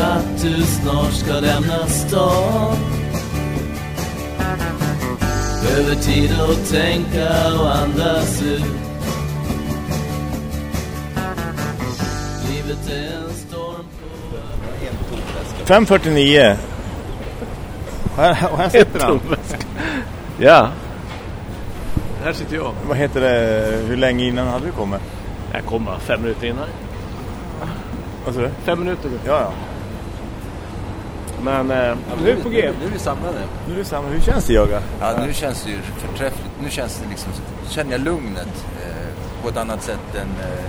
att du snart ska lämna stan Behöver tid att tänka och andas ut Livet är en storm på 5.49. Och här, och här sitter han. Ja. Här sitter jag. Vad heter det? Hur länge innan hade du kommit? Jag kom bara fem minuter innan. Vad sa du? Fem minuter. Ja, ja. Men eh, nu är vi på G. Nu är vi samlade. Nu är det samma. Hur känns det Jörgen? Ja, nu känns det ju förträffligt. Nu känns det liksom, känner jag lugnet eh, på ett annat sätt än eh,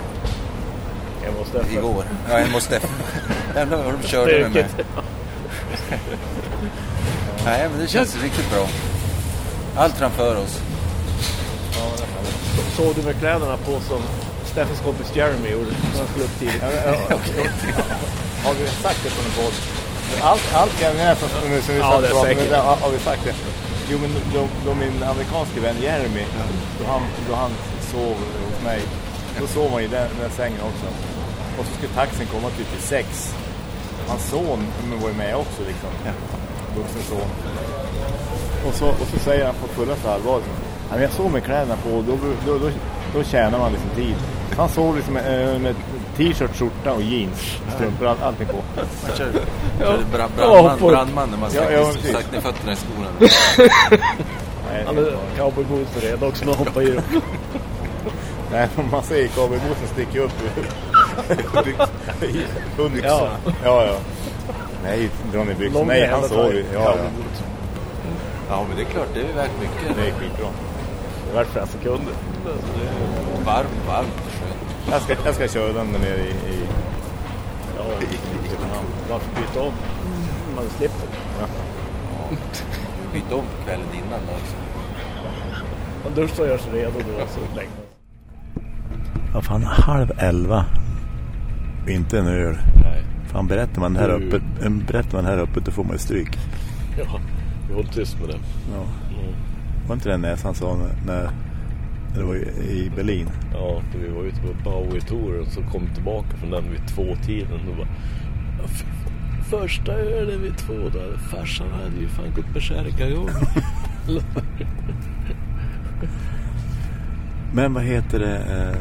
Jag måste igår. Ja, hos Steffen. Jävlar vad de körde med mig. Nej, men det känns riktigt bra. Allt framför oss. Såg du med kläderna på som Steffens kompis Jeremy gjorde när han skulle upp tidigt? Har vi sagt det på en podd? Allt, allt jag är som vi Ja, det är säkert. Har, vi sagt det? Jo, men då, då min amerikanske vän Jeremy, då, han, då han sov hos mig, då sov han i den, den sängen också. Och så skulle taxin komma typ i sex. Hans son var ju med också liksom. Vuxen son. Och så, och så säger han på fullaste allvar. liksom, "Ja, men Jag sov med kläderna på och då, då, då, då tjänar man liksom tid. Han sov liksom med, med t-shirt, skjorta och jeans, strumpor, all, allting på. Man kör, brandman, på- brandman när man ska ja, ja, ner fötterna i skorna. Nej, Han är cowboyboots för det också när han hoppar i dem. nej, man ser cowboybootsen sticker upp i hundbyxorna. Ja. Ja. ja, Nej, dra ner byxorna. Nej, han sov ju. Ja, ja. Ja, men det är klart, det är värt mycket. Det är skitbra. Det vart flera sekunder. Varmt, varmt skönt. Jag ska, jag ska köra den nere i, i, Ja, i, i Köpenhamn. varför byta om? Man slipper. Byta om kvällen innan då också. Man duschar och gör sig redo då så man Vad fan, halv elva. Inte en öl. Nej. Fan, berättar man här Mm. öppet, berättar man här öppet då får man ju stryk. Ja, vi håller tyst med det. Ja. Mm. Var inte det näsan sa när, när, det var i, Berlin? Ja, då vi var ute på Bowie-touren så kom vi tillbaka från den vid två-tiden och bara... "Ja, f- Första ölen vid två då. Farsan hade ju fan gått beskärka igång. Men vad heter det? Eh,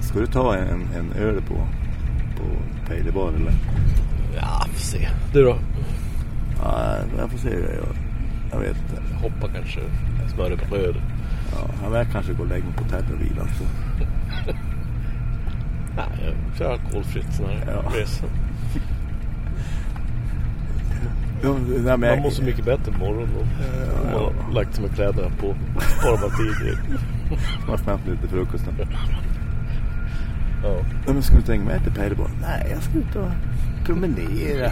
ska du ta en, en öl på, på Pejle Bar eller? ja, får se. Du då? Ja, jag får se. Jag, jag vet inte. Hoppa kanske. Smörrebröd. Ja, jag vill kanske gå och lägga mig på hotellet och vila. Så. Nej, jag kör alkoholfritt sån här Ja. resa. Ja, nej, Man mår så mycket bättre imorgon då. Om man har lagt sig med kläderna på. Bara man tidigt. Man snabbt lite frukosten. Ja. Nej, men ska du inte hänga med till Bar? Nej, jag ska ut och promenera.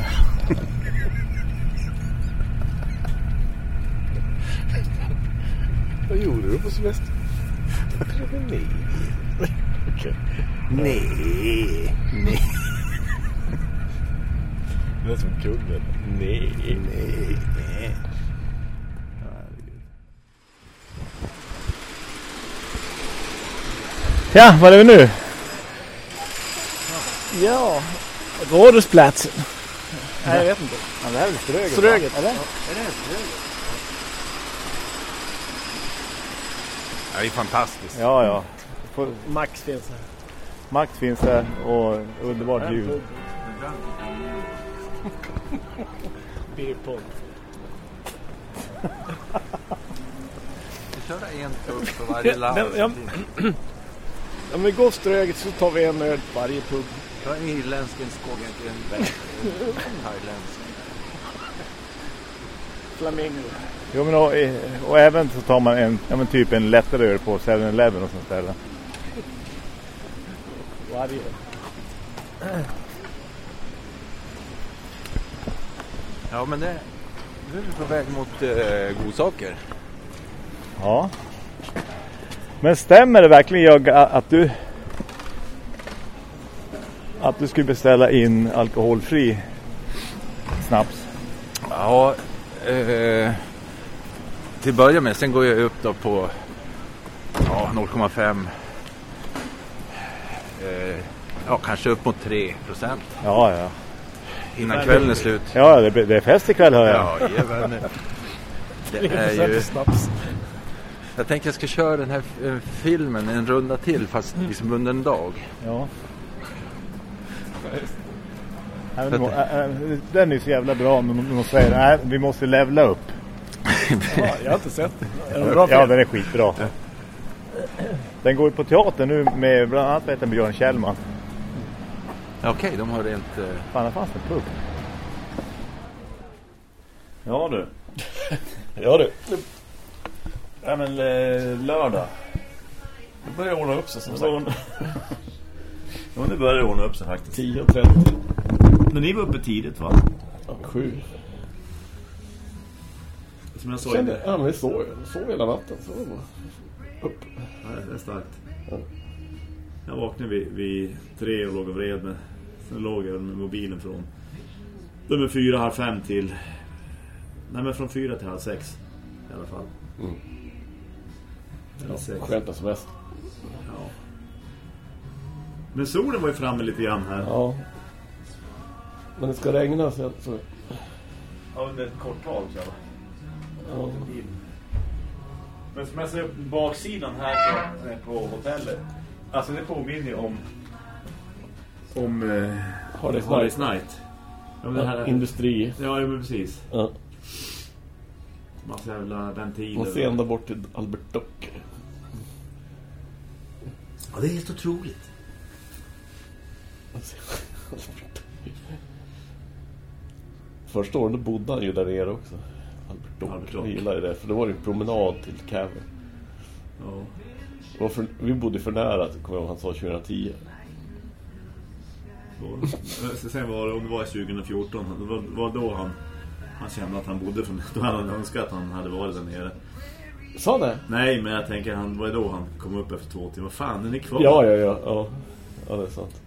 Vad gjorde du på semester? Nej. Okej. Nej, nej, Det lät som kungen. Nej. nej, nej. Ja, var är vi nu? Ja. Rådhusplatsen. Nej, jag vet inte. Ja, det här är väl Ströget? Ströget. Eller? Det är fantastiskt. Ja, ja. Får- Max finns här. Max finns där och underbart ljud. Beerpong. Vi kör en pub för varje land. Men, ja, om vi går Ströget så tar vi en öl varje pub. Jag är irländsk, en skånsk, en thailändsk. Flamingo. Jo, men och, och även så tar man en, ja, men typ en lättare öl på 7-Eleven och sånt ställe. Varje. Ja, men det... Nu är vi på väg mot eh, godsaker. Ja. Men stämmer det verkligen jag att du att du skulle beställa in alkoholfri snaps? Ja, eh, till börja med. Sen går jag upp då på ja, 0,5. Eh, Ja, kanske upp mot 3 procent Ja, ja. innan kvällen är slut. Ja, det, det är fest ikväll hör jag. Ja, jajamän. Det är ju... Jag tänkte jag ska köra den här eh, filmen en runda till fast liksom under en dag. Ja. Nej, men, den är så jävla bra när de- säger nej, vi måste levla upp. Ja, jag har inte sett det. Är det bra Ja, den är skitbra. Den går ju på teater nu med bland annat vet jag, Björn Kjellman. Okej, de har rent... eh, Fan, det fanns en pub. Ja du. Ja du. Ja men eh, lördag. Det börjar ordna upp sig som Så, sagt. ja, nu börjar ordna upp sig faktiskt. 10.30. Men ni var uppe tidigt va? Ja, sju. Som jag sa Kände, ja, men vi sov, sov hela natten. Så var upp. Ja, det är starkt. Ja. Jag vaknade vid, vid tre och låg och vred med. Sen låg jag med mobilen från nummer fyra, halv fem till... Nej men från fyra till halv sex. I alla fall. Mm. Sex. Skönt som mest. Ja. Men solen var ju framme lite grann här. Ja. Men det ska regna sen. Så, Ja, under ett kort tag så. ja. Men som jag ser baksidan här på, på hotellet. Alltså det påminner ju om... Om... Eh, Hardest Hardest Night. Night. Ja, det här, Industri. ja, ja, men precis. Ja. Massa jävla ventiler. Man ser ända bort till Albert Dock. Ja, det är helt otroligt. Man ser Albert Dock. Första året bodde han ju där nere också. Albert Dock. Albert Dock. Jag gillar ju det. För det var ju en promenad till Cavern. Ja. För, vi bodde för nära, kommer jag ihåg, han sa 2010. Så, sen var det, om det var 2014, det var, var då han, han kände att han bodde för Då hade han önskat att han hade varit där nere. Sa det? Nej, men jag tänker, han var då han kom upp efter två timmar. Fan, är ni kvar? Ja, ja, ja. Ja, ja det är sant.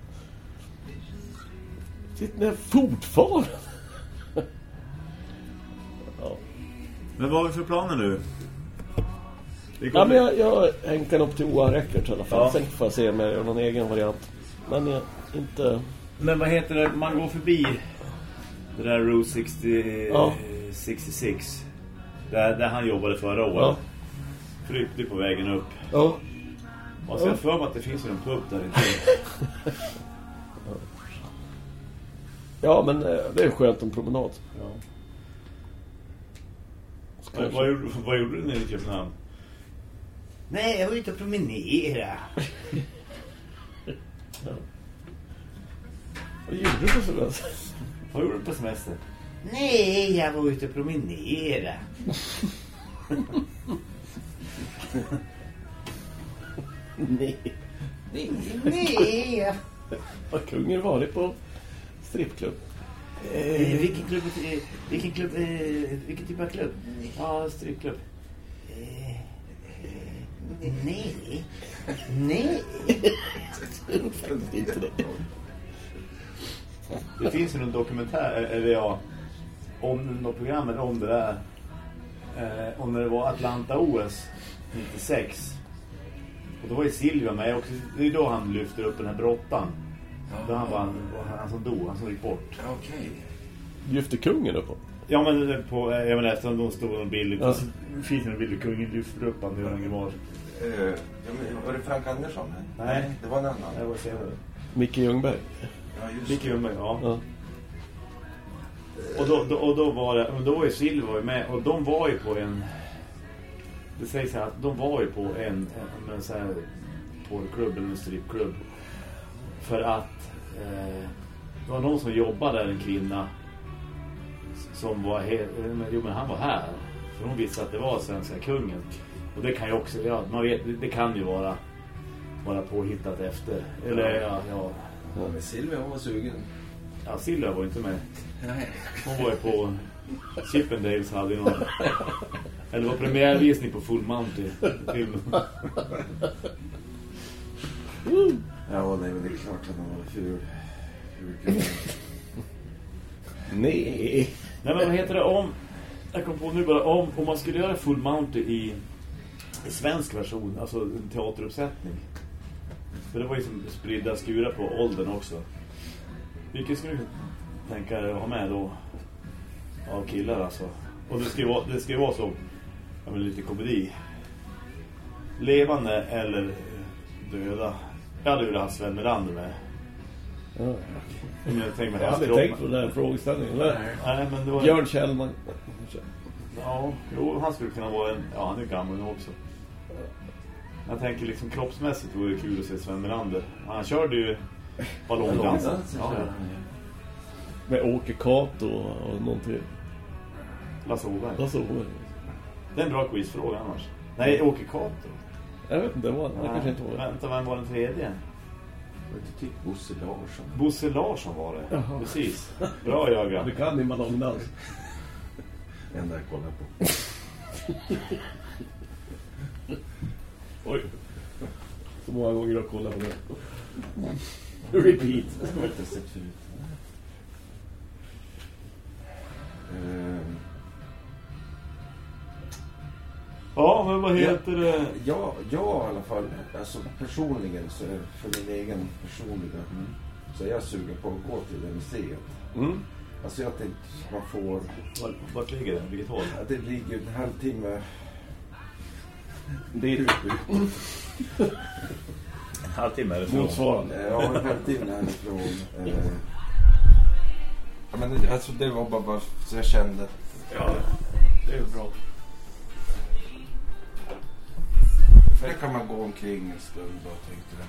Sitter fortfarande? Men vad har vi för planer nu? Ja, men jag, jag hänkar upp till OA Records i alla fall. Ja. Sen får jag se om jag gör någon egen variant. Men jag inte... Men vad heter det? Man går förbi det där Route 60, Ja. 66. Där, där han jobbade förra året. Ja. Flyttade på vägen upp. Ja. Och så jag för mig att det finns en pub där inte. Ja, men eh, det är skönt en promenad. Ja. Vad, gjorde, vad gjorde du nere i Köpenhamn? Nej, jag var ute och promenera. Vad gjorde du på semester? Vad gjorde du på semester? Nej, jag var ute och promenera. Nej. Nej, nej. Har kungen varit på strippklubb? Eh, vilken klubb? Eh, vilken klubb? Eh, vilken typ av klubb? Ja, strippklubb. Eh, Nej. Nej. inte det. Det finns ju någon dokumentär, eller ja, om något program om det där. Eh, om när det var Atlanta-OS 96. Och då var ju Silvia med också. Det är då han lyfter upp den här brottan. Då han var han som dog, han som gick bort. Okej. Lyfte kungen upp på? Ja men på, eh, jag menar eftersom de stod en bild Ja. finns en bild där kungen lyfter upp han hur han var. eh, var det Frank Andersson? Nej. Det var en annan. Det var senare. Micke Ljungberg? Ja, just Vilken Ljungberg, ja. Ja. Och då, då, och då var det, då var ju ju med och de var ju på en det sägs så här att de var ju på en, en, en så här porrklubb eller en strippklubb för att eh, det var någon som jobbade där, en kvinna som var helt, men, jo men han var här. För hon visste att det var svenska kungen. Och det kan ju också, ja, man vet, det, kan ju vara vara påhittat efter. Eller ja, ja, Men Silvia hon var sugen. ja Silvia var inte med. Nej. hon var ju på Chippendales hade ju någon Eller det var premiärvisning på Full Monty filmen. Ja, nej, men det är klart att hon var ful. ful Nej. Nej men vad heter det om Jag kom på nu bara om Om man skulle göra Full Monty i, i svensk version Alltså en teateruppsättning För det var ju som spridda skurar på åldern också. Vilket skulle du tänka dig att ha med då? Av killar alltså. Och det ska ju vara, det ska vara så, ja, men lite komedi. Levande eller döda. Jag hade velat ha Sven Melander med. Ja. Men jag mig Jag har hans aldrig tänkt på den här frågeställningen. eller? Nej, men det var... Björn Kjellman. Ja, jo, han skulle kunna vara en... Ja, han är gammal nu också. Jag tänker liksom kroppsmässigt vore det kul att se Sven Melander. Han körde ju ballongdansen. Ja, ja. Med Åke Kato och någon till. Lasse Åberg. Lasse Åberg. Det är en bra quizfråga annars. Nej, Åke Kato. Jag vet inte, det var, det kanske inte var det. Vänta, vem var den tredje? Var det typ Bosse Larsson? Bosse Larsson var det. Jaha. Precis. Bra Jöga. Du kan din ballongdans. Enda jag kollar på. Oj. Så många gånger du har kollat på det. Repeat. Det har jag inte sett förut. Ja, men vad heter det? Ja, jag i alla fall, alltså personligen så för min egen personliga så är jag sugen på att gå till det museet. Mm. Alltså jag tänkte man får, Vart, vart ligger det? Vilket håll? det ligger en halvtimme Det är En halvtimme är det motsvarande. Ja, en halvtimme härifrån. Eh, ja, men alltså det var bara, bara så jag kände. Ja, det är bra. För där kan man gå omkring en stund och tänkte jag.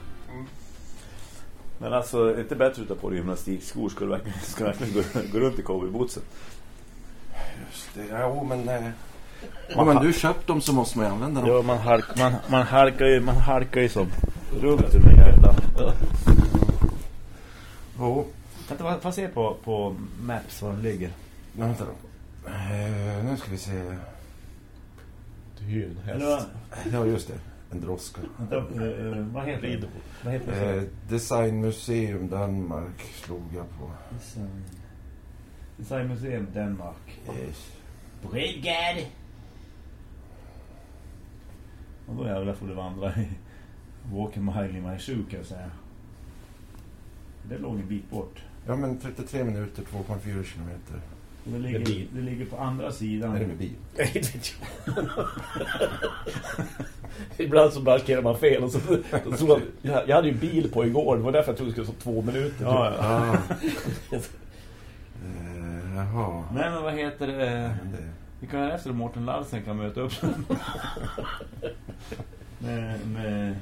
Men alltså, det inte bättre att ta på dig gymnastikskor? Du verkligen, du verkligen gå, gå runt i cowboybootsen? Just det, ja oh, men... Eh, ja men du köpt dem så måste man ju använda dem. Ja, man, halk, man, man, halkar ju, man halkar ju som runt i den jävla... Jo, Kan inte få se på, på Maps var den ligger? men vänta då. Eh, nu ska vi se. Det är ju en häst. Ja just det, en droska. vänta, eh, eh, vad heter det? Vad heter det? Eh, Designmuseum Danmark slog jag på. Design. Designmuseum Danmark. Yes. Bredgärd. Och då jävlar får du vandra i Walk a mile in my shoe kan jag säga. Det låg en bit bort. Ja men 33 minuter, 2,4 kilometer. Det Med ligger, bil. det ligger på andra sidan. Är det med bil? Nej, det vet jag. Ibland så markerar man fel. Och så, så tror man, jag, jag hade ju bil på igår. Det var därför jag trodde det skulle stå två minuter. Ja, ja. Ah. eh, jaha. Nej men vad heter det? Vi kan efter Mårten Larsen kan möta upp med, med,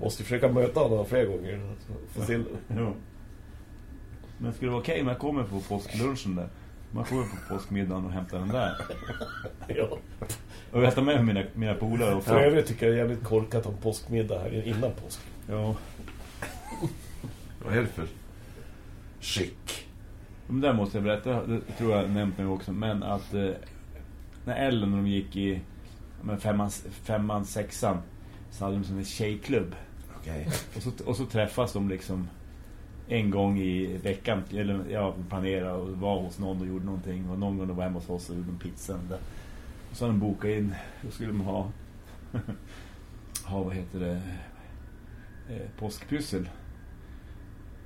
Måste försöka möta honom fler gånger. Få se. jo. Men skulle det vara okej om jag kommer på påsklunchen där? Man kommer på påskmiddagen och hämtar den där. Ja. Och jag tar med mina, mina polare och För övrigt tycker jag det är jävligt korkat om påskmiddag här innan påsk. Ja. vad är det för skick? Men där måste jag berätta, det tror jag nämnt nu också, men att eh, när Ellen när de gick i men femman, femman, sexan så hade de som en tjejklubb. Okej. Och så, och så träffas de liksom en gång i veckan, eller ja, planera och var hos någon och gjorde någonting. Och någon gång de var hemma hos oss och gjorde en pizza. Och, där. och så hade de bokat in, då skulle de ha, ha vad heter det, eh, påskpyssel.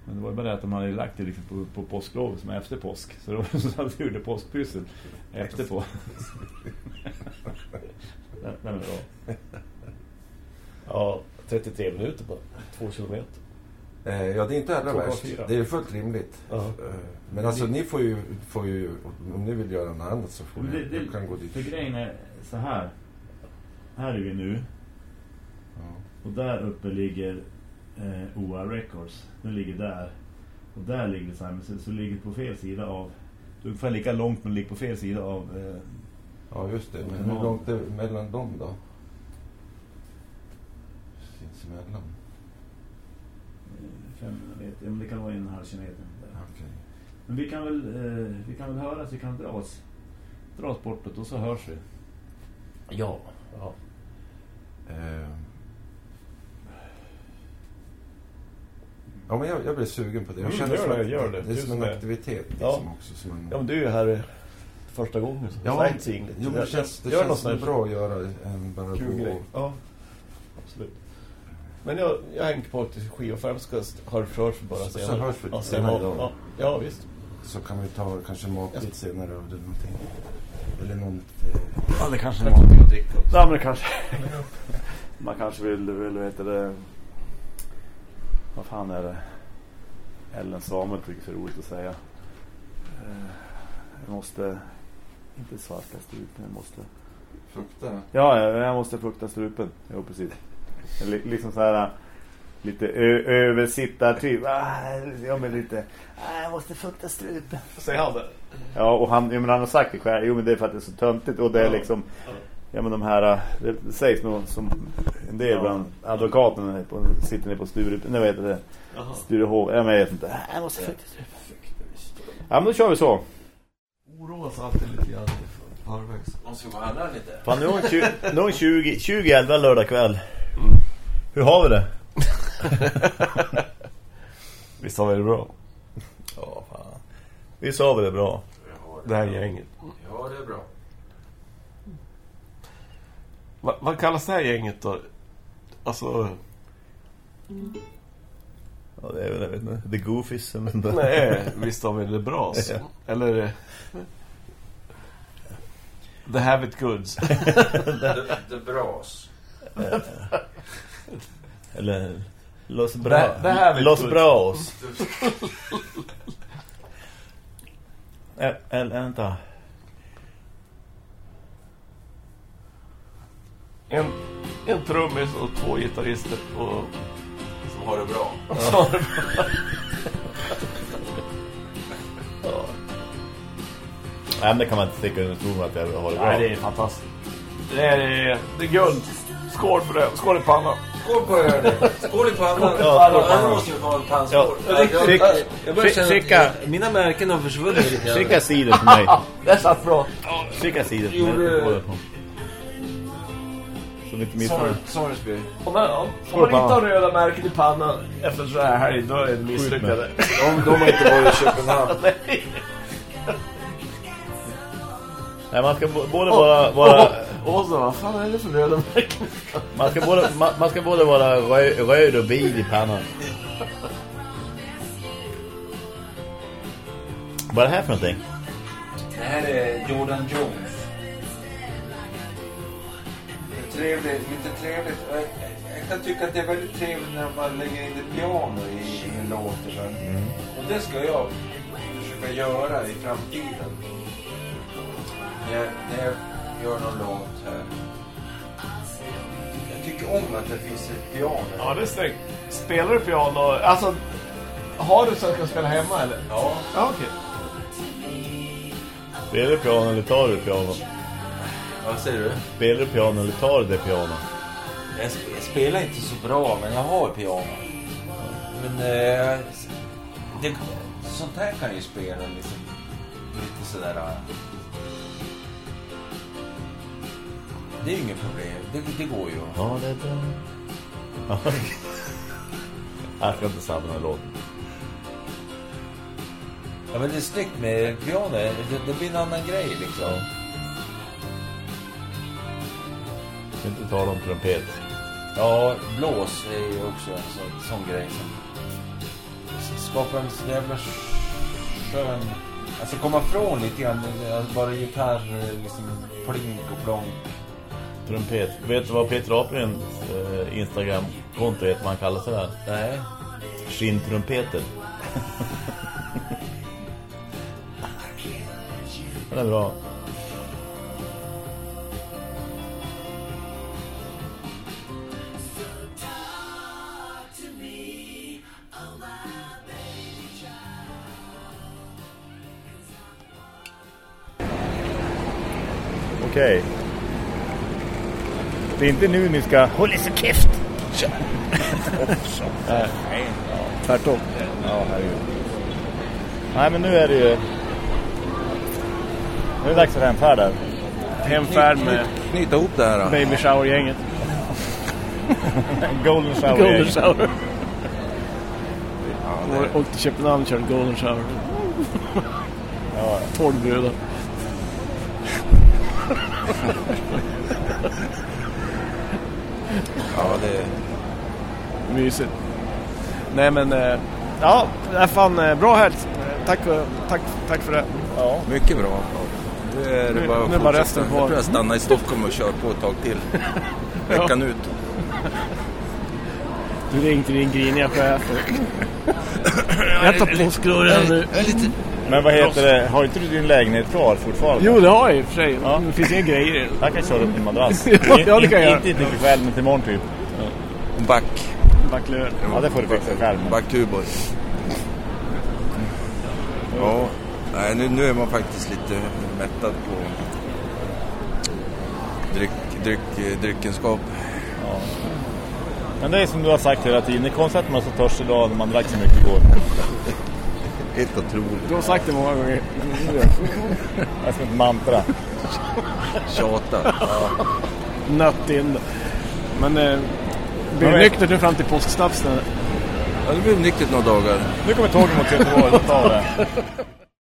Men det var ju bara det att de hade lagt det liksom på, på påsklov som är efter påsk. Så då så hade de gjort påskpyssel efter på. Ja, 33 minuter på två kilometer. Eh, ja, det är inte allra 2,4. värst. Det är fullt rimligt. Ja. Eh, Men alltså ni får ju, får ju, om ni vill göra något annat så får ni, det, du kan gå dit. för grejen är så här. Här är vi nu. Ja. Och där uppe ligger eh, OA Records. Den ligger där. Och där ligger Simon så, så ligger på fel sida av... Det är ungefär lika långt men ligger på fel sida av... Eh, Ja, just det. Men hur långt är det mellan dem då? Sinsemellan? Fem meter. Ja, men det kan vara en och en halv kilometer. Där. Okej. Men vi kan väl, eh, vi kan väl höras, vi kan dra oss, dra oss bortåt och så hörs vi. Ja. ja. Eh. Ja, men jag, jag blir sugen på det. Jag Mm, känner gör det, att gör det. det är som som en är- aktivitet liksom Ja. också. Som en... Ja, men du är ju här eh, första gången. så Ja, sightseeing lite. jo, det känns, det känns bra att göra en bara kul och... Ja, absolut. Men jag, jag hänger på till skiva för ha det förhörs bara Så- så senare. hörs vi ja, senare ja, idag. ja, ja, visst. Så kan vi ta kanske matbit senare av det någonting. Eller något... Ja, det kanske man... kommer att dricka också. Ja, men det kanske... man kanske vill, vill veta det... Vad fan är det? Ellen Samuel tycker det är roligt att säga. Eh, Jag måste... Inte svarta strupen, jag måste... Fukta. Ja, jag, måste fukta strupen. Jo, precis. L- liksom så här... Lite ö- översittartyp. Ah, ja, men lite... Ah, jag måste fukta strupen. Säger han det? Ja, och han, ja, men han har sagt det själv. Jo, men det är för att det är så töntigt. Och det är liksom... Ja, men de här... Det sägs nog som en del Ja. bland advokaterna på, sitter nere på Sturup. Nej, heter det? Sturehov. Ja, men jag vet inte. Ah, Jag måste fukta strupen. Ja, men då kör vi så. Oroas alltid lite grann förvägs. Gå och handla lite? Fan, nu är hon tju- nu är hon 20, 20 11 lördag kväll. Hur har vi det? Visst har vi det bra? Ja, fan. Vi sa väl det bra. Det här gänget. Ja, det är bra. Va, vad kallas det här gänget då? Alltså... Ja, det är väl, jag vet inte. The Goofies. eller nåt. Nej, visst har vi det bra så. Ja. Eller... The Have It Goods. Det, det bras. Eller Los Bra. Det- det här Los. Braos. Eller vänta. En, en trummis och två gitarrister och... Som har det bra. Nej, men det kan man inte sticka under stol med att jag har det bra. Nej, det är fantastiskt. Det är, det är guld. Skål för det. Skål i pannan. Skål på er. Skål i pannan. Ja, Alla måste ju få en pannskål. skick- jag, skick- jag, jag börjar skick- känna skicka- att mina märken har försvunnit lite grann. Skicka cider till mig. Det satt bra. Skicka till Gjorde- mig. Vi inte missar Sorry, Om man, om, om man inte har röda märken i pannan efter så här helg, då är det misslyckade. de, de har inte varit i Köpenhamn. Nej, man ska både vara... vara Och så, vad fan är det för röda märken? man, ska både, man, man ska både vara röd, röd och bil i pannan. Vad är det här för någonting? Det här är Jordan Jones. Det är Trevligt, lite trevligt. Jag, jag kan tycka att det är väldigt trevligt när man lägger in ett piano i en låt. så. Och det ska jag försöka göra i framtiden. När jag, när jag gör någon låt här. Jag tycker om att det finns ett piano. Ja, det är snyggt. Spelar du piano? Alltså, har du så att du kan spela hemma eller? Ja. Ja, okej. Spelar du piano eller tar du piano? Vad säger du? Spelar du piano eller tar du det piano? Jag, sp- jag spelar inte så bra, men jag har piano. Men eh, det, sånt här kan jag ju spela liksom, lite sådär. eh. Det är ju inget problem. Det, det går ju. Ja, det är bra. Ja. Jag ska inte sabba den här låten. Ja, men det är snyggt med piano. Det, det blir en annan grej liksom. Inte tala om trumpet. Ja, blås är ju också en sån, sån grej som skapar en så jävla skön... Alltså komma från lite grann, alltså bara gitarr, liksom plink och plong. Trumpet. Vet du vad Peter Aperens eh, Instagram-konto heter? Han kallar sig där? Nej. Skinntrumpeten. Den är bra. Okej. Det är inte nu ni ska... Håll i så käft! Tvärtom. Ja, herregud. Nej, men nu är det ju... Nu är det dags för hemfärd här. Hemfärd med Knyta ihop det här då. baby shower-gänget. Golden shower. Golden shower. Ja, Åkte till Köpenhamn och körde golden shower. Ja, 12 brudar. Ja, det... Mysigt. Nej men, eh, ja, det är fan eh, bra helg. Tack, tack, tack för det. Ja. Mycket bra. Det är Nu- bara nu är bara resten kvar. Jag tror jag stannar i Stockholm och kör på ett tag till. Veckan ut. Du ringde din griniga chef. Jag tar påskrullen nu. Men vad heter det? Har inte du din lägenhet kvar fortfarande? Jo, det har jag i och för sig. Ja. Det finns inga grejer i den. Jag kan köra upp din madrass. Ja, ja, det kan jag. Inte inte ikväll, men till imorgon typ. Back. Backlöv. Ja, det får du fixa själv. Back Tuborg. Ja, nej, nu, nu är man faktiskt lite mättad på dryck, dryck, dryckenskap. Men det är som du har sagt hela tiden. Det är konstigt att man är så törstig idag när man drack så mycket igår. Helt otroligt. Du har sagt det många gånger. Det är som ett mantra. Tjata. Nött in. Men eh, blir Ja, det nyktert nu fram till påskstapsen? Ja, det blir nyktert några dagar. Nu kommer tåget mot Göteborg. Då tar det.